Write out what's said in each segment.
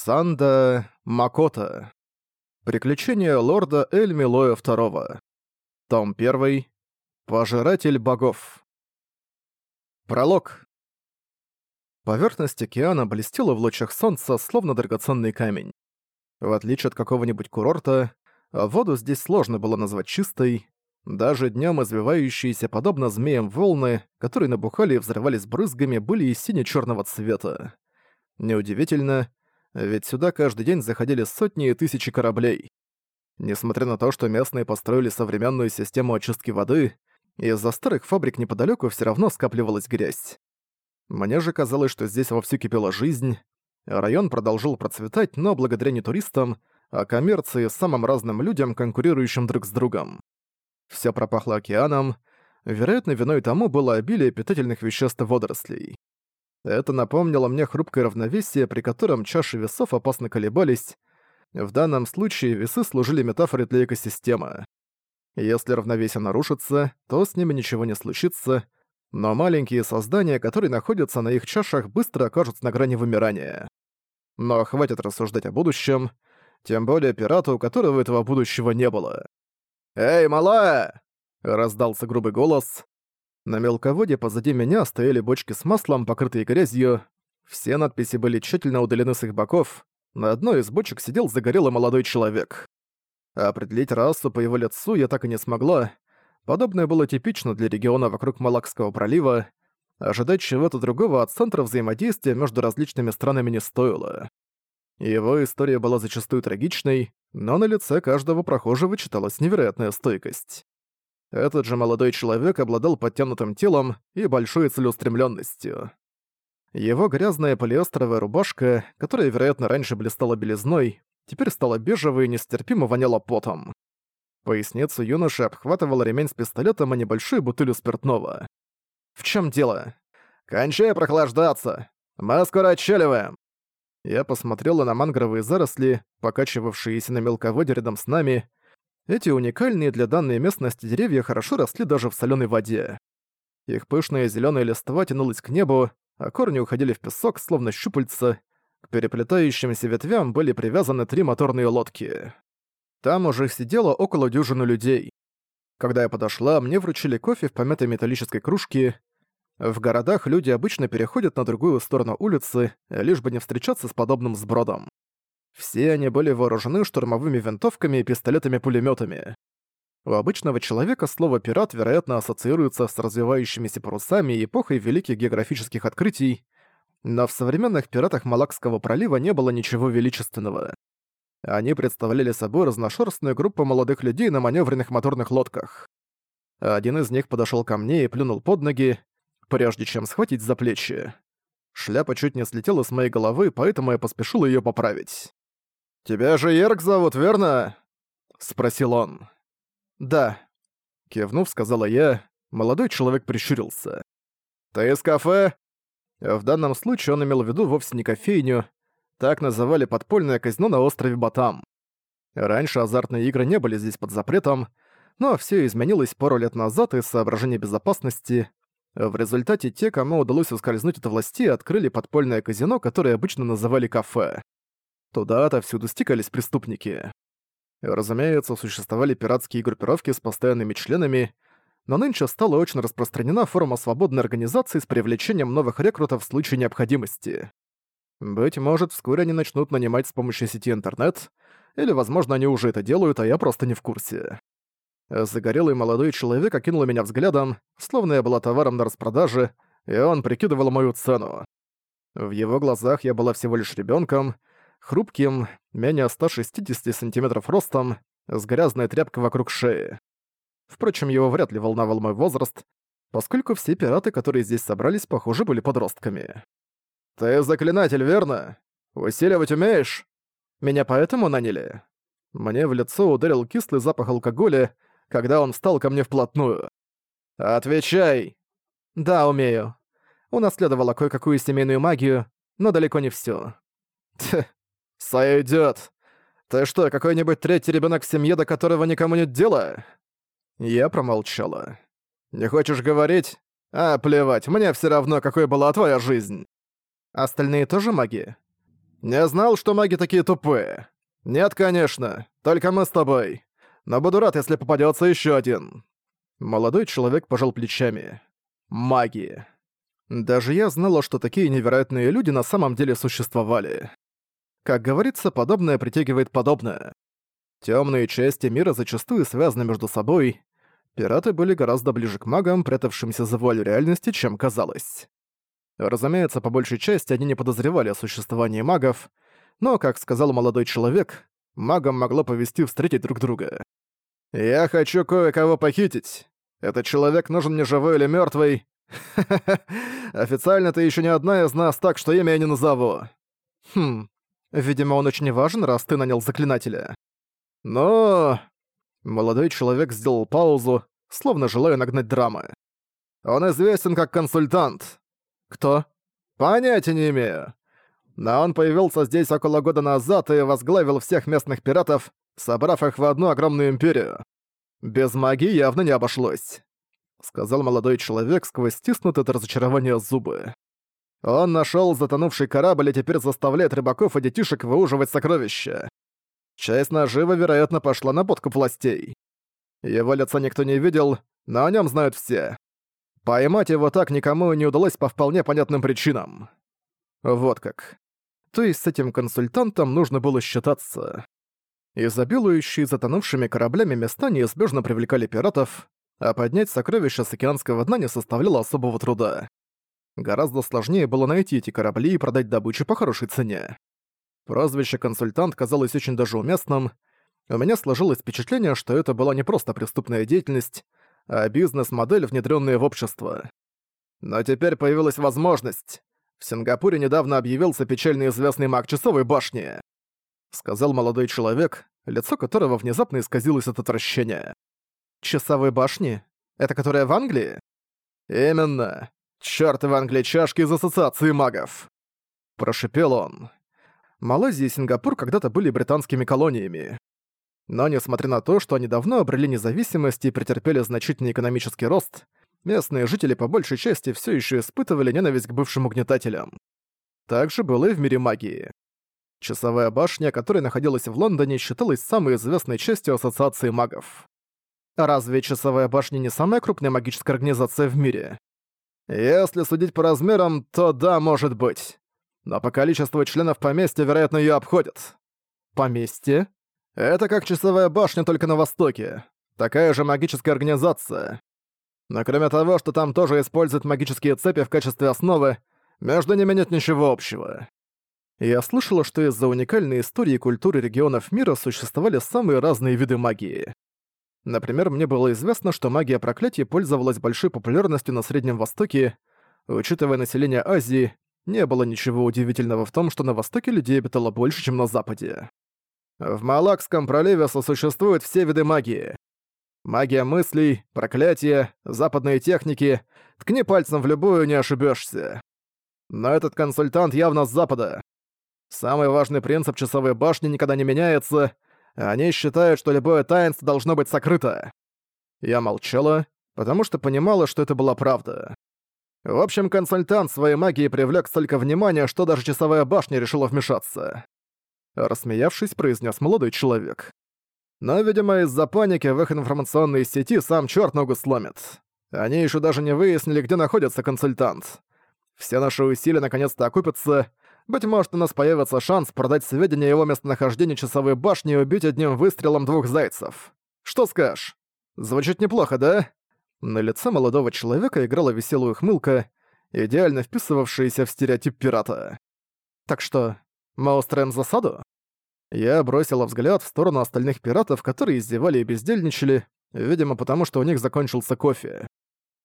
Санда Макота. Приключения лорда Эль Милоя II. Том 1. Пожиратель богов. Пролог. Поверхность океана блестела в лучах солнца, словно драгоценный камень. В отличие от какого-нибудь курорта, воду здесь сложно было назвать чистой. Даже днем извивающиеся подобно змеям волны, которые набухали и взрывались брызгами, были и сине-черного цвета. Неудивительно, ведь сюда каждый день заходили сотни и тысячи кораблей. Несмотря на то, что местные построили современную систему очистки воды, из-за старых фабрик неподалеку все равно скапливалась грязь. Мне же казалось, что здесь вовсю кипела жизнь. Район продолжил процветать, но благодаря не туристам, а коммерции самым разным людям, конкурирующим друг с другом. Все пропахло океаном, вероятно, виной тому было обилие питательных веществ водорослей. Это напомнило мне хрупкое равновесие, при котором чаши весов опасно колебались. В данном случае весы служили метафорой для экосистемы. Если равновесие нарушится, то с ними ничего не случится, но маленькие создания, которые находятся на их чашах, быстро окажутся на грани вымирания. Но хватит рассуждать о будущем, тем более пирату, у которого этого будущего не было. «Эй, малая!» — раздался грубый голос. На мелководье позади меня стояли бочки с маслом, покрытые грязью. Все надписи были тщательно удалены с их боков. На одной из бочек сидел загорелый молодой человек. Определить расу по его лицу я так и не смогла. Подобное было типично для региона вокруг Малакского пролива. Ожидать чего-то другого от центра взаимодействия между различными странами не стоило. Его история была зачастую трагичной, но на лице каждого прохожего читалась невероятная стойкость. Этот же молодой человек обладал подтянутым телом и большой целеустремленностью. Его грязная полиэстеровая рубашка, которая, вероятно, раньше блистала белизной, теперь стала бежевой и нестерпимо воняла потом. Поясницу юноши обхватывал ремень с пистолетом, а небольшую бутылью спиртного. «В чем дело?» «Кончай прохлаждаться! Мы скоро отчаливаем!» Я посмотрела на мангровые заросли, покачивавшиеся на мелководье рядом с нами, эти уникальные для данной местности деревья хорошо росли даже в соленой воде. Их пышная зеленая листва тянулась к небу, а корни уходили в песок, словно щупальца. К переплетающимся ветвям были привязаны три моторные лодки. Там уже сидело около дюжины людей. Когда я подошла, мне вручили кофе в помятой металлической кружке. В городах люди обычно переходят на другую сторону улицы, лишь бы не встречаться с подобным сбродом. Все они были вооружены штурмовыми винтовками и пистолетами-пулемётами. У обычного человека слово «пират» вероятно ассоциируется с развивающимися парусами и эпохой великих географических открытий, но в современных пиратах Малакского пролива не было ничего величественного. Они представляли собой разношерстную группу молодых людей на маневренных моторных лодках. Один из них подошёл ко мне и плюнул под ноги, прежде чем схватить за плечи. Шляпа чуть не слетела с моей головы, поэтому я поспешил её поправить. «Тебя же Ерк зовут, верно?» — спросил он. «Да», — кивнув, сказала я. Молодой человек прищурился. «Ты из кафе?» В данном случае он имел в виду вовсе не кофейню. Так называли подпольное казино на острове Батам. Раньше азартные игры не были здесь под запретом, но все изменилось пару лет назад из соображений безопасности. В результате те, кому удалось ускользнуть от властей, открыли подпольное казино, которое обычно называли кафе. Туда-то всюду стекались преступники. Разумеется, существовали пиратские группировки с постоянными членами, но нынче стала очень распространена форма свободной организации с привлечением новых рекрутов в случае необходимости. Быть может, вскоре они начнут нанимать с помощью сети интернет, или, возможно, они уже это делают, а я просто не в курсе. Загорелый молодой человек окинул меня взглядом, словно я была товаром на распродаже, и он прикидывал мою цену. В его глазах я была всего лишь ребенком, хрупким, менее 160 сантиметров ростом, с грязной тряпкой вокруг шеи. Впрочем, его вряд ли волновал мой возраст, поскольку все пираты, которые здесь собрались, похоже, были подростками. «Ты заклинатель, верно? Усиливать умеешь? Меня поэтому наняли?» Мне в лицо ударил кислый запах алкоголя, когда он встал ко мне вплотную. «Отвечай!» «Да, умею. Унаследовала кое-какую семейную магию, но далеко не всё. Тх, «Сойдёт! Ты что, какой-нибудь третий ребёнок в семье, до которого никому нет дела?» Я промолчала. «Не хочешь говорить? А, плевать, мне всё равно, какой была твоя жизнь!» «Остальные тоже маги?» «Не знал, что маги такие тупые. Нет, конечно, только мы с тобой. Но буду рад, если попадется еще один». Молодой человек пожал плечами. Маги. Даже я знала, что такие невероятные люди на самом деле существовали. Как говорится, подобное притягивает подобное. Темные части мира зачастую связаны между собой. Пираты были гораздо ближе к магам, прятавшимся за вуалью реальности, чем казалось. Разумеется, по большей части они не подозревали о существовании магов, но, как сказал молодой человек, магам могло повести встретить друг друга. «Я хочу кое-кого похитить. Этот человек нужен мне живой или мертвый. Официально ты еще не одна из нас, так что имя я не назову. Хм, видимо, он очень важен, раз ты нанял заклинателя. Но... Молодой человек сделал паузу, словно желая нагнать драмы. Он известен как консультант. Кто? Понятия не имею. Но он появился здесь около года назад и возглавил всех местных пиратов, собрав их в одну огромную империю. Без магии явно не обошлось. Сказал молодой человек сквозь стиснутые от разочарования зубы. Он нашел затонувший корабль и теперь заставляет рыбаков и детишек выуживать сокровища. Часть наживы, вероятно, пошла на подкуп властей. Его лица никто не видел, но о нем знают все. Поймать его так никому не удалось по вполне понятным причинам. Вот как. То есть с этим консультантом нужно было считаться. Изобилующие затонувшими кораблями места неизбежно привлекали пиратов, а поднять сокровища с океанского дна не составляло особого труда. Гораздо сложнее было найти эти корабли и продать добычу по хорошей цене. Прозвище «консультант» казалось очень даже уместным. У меня сложилось впечатление, что это была не просто преступная деятельность, а бизнес-модель, внедрённая в общество. Но теперь появилась возможность. В Сингапуре недавно объявился печально известный маг Часовой башни. Сказал молодой человек, лицо которого внезапно исказилось от отвращения. Часовой башни? Это которая в Англии? Именно. Чёртовы англичашки из ассоциации магов. Прошипел он. Малайзия и Сингапур когда-то были британскими колониями. Но несмотря на то, что они давно обрели независимость и претерпели значительный экономический рост, местные жители по большей части все еще испытывали ненависть к бывшим угнетателям. Так же было и в мире магии. Часовая башня, которая находилась в Лондоне, считалась самой известной частью Ассоциации магов. Разве Часовая башня не самая крупная магическая организация в мире? Если судить по размерам, то да, может быть. Но по количеству членов поместья, вероятно, ее обходят. Поместье? Это как Часовая башня, только на Востоке. Такая же магическая организация. Но кроме того, что там тоже используют магические цепи в качестве основы, между ними нет ничего общего. Я слышала, что из-за уникальной истории и культуры регионов мира существовали самые разные виды магии. Например, мне было известно, что магия проклятий пользовалась большой популярностью на Среднем Востоке. Учитывая население Азии, не было ничего удивительного в том, что на Востоке людей обитало больше, чем на Западе. В Малакском проливе сосуществуют все виды магии. Магия мыслей, проклятия, западные техники. Ткни пальцем в любую, не ошибешься. Но этот консультант явно с Запада. Самый важный принцип часовой башни никогда не меняется — они считают, что любое таинство должно быть сокрыто. Я молчала, потому что понимала, что это была правда. В общем, консультант своей магией привлек столько внимания, что даже часовая башня решила вмешаться. Рассмеявшись, произнес молодой человек. Но, видимо, из-за паники в их информационной сети сам черт ногу сломит. Они еще даже не выяснили, где находится консультант. Все наши усилия наконец-то окупятся, быть может, у нас появится шанс продать сведения о его местонахождении часовой башни и убить одним выстрелом двух зайцев. Что скажешь? Звучит неплохо, да? На лице молодого человека играла веселая ухмылка, идеально вписывавшаяся в стереотип пирата. Так что, мы устроим засаду? Я бросила взгляд в сторону остальных пиратов, которые издевали и бездельничали, видимо, потому что у них закончился кофе.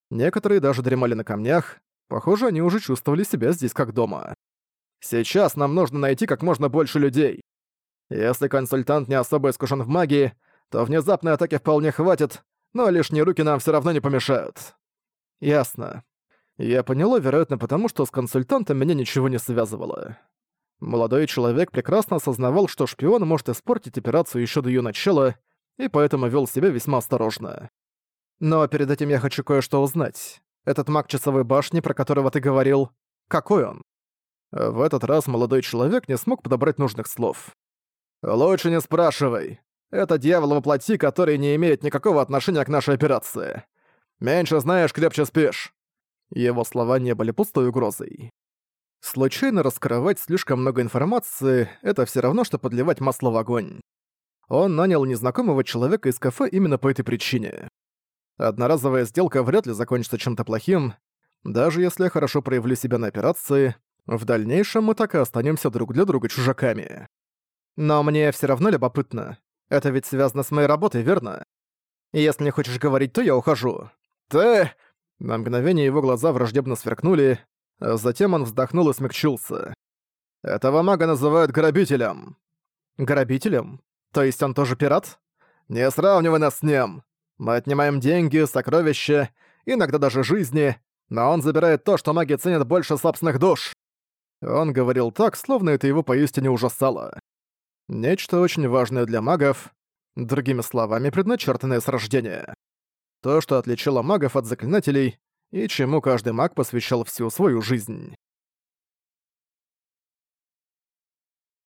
Некоторые даже дремали на камнях, похоже, они уже чувствовали себя здесь как дома. Сейчас нам нужно найти как можно больше людей. Если консультант не особо искушен в магии, то внезапной атаки вполне хватит, но лишние руки нам все равно не помешают. Ясно. Я поняла, вероятно, потому что с консультантом меня ничего не связывало. Молодой человек прекрасно осознавал, что шпион может испортить операцию еще до ее начала, и поэтому вел себя весьма осторожно. Но перед этим я хочу кое-что узнать. Этот маг часовой башни, про которого ты говорил, какой он? В этот раз молодой человек не смог подобрать нужных слов. «Лучше не спрашивай. Это дьявол воплоти, который не имеет никакого отношения к нашей операции. Меньше знаешь, крепче спишь». Его слова не были пустой угрозой. Случайно раскрывать слишком много информации — это все равно, что подливать масло в огонь. Он нанял незнакомого человека из кафе именно по этой причине. Одноразовая сделка вряд ли закончится чем-то плохим. Даже если я хорошо проявлю себя на операции, в дальнейшем мы так и останемся друг для друга чужаками. Но мне все равно любопытно. Это ведь связано с моей работой, верно? Если не хочешь говорить, то я ухожу. Ты... На мгновение его глаза враждебно сверкнули, а затем он вздохнул и смягчился. «Этого мага называют грабителем». «Грабителем? То есть он тоже пират?» «Не сравнивай нас с ним. Мы отнимаем деньги, сокровища, иногда даже жизни, но он забирает то, что маги ценят больше собственных душ». Он говорил так, словно это его поистине ужасало. Нечто очень важное для магов, другими словами, предначертанное с рождения. То, что отличило магов от заклинателей, и чему каждый маг посвящал всю свою жизнь.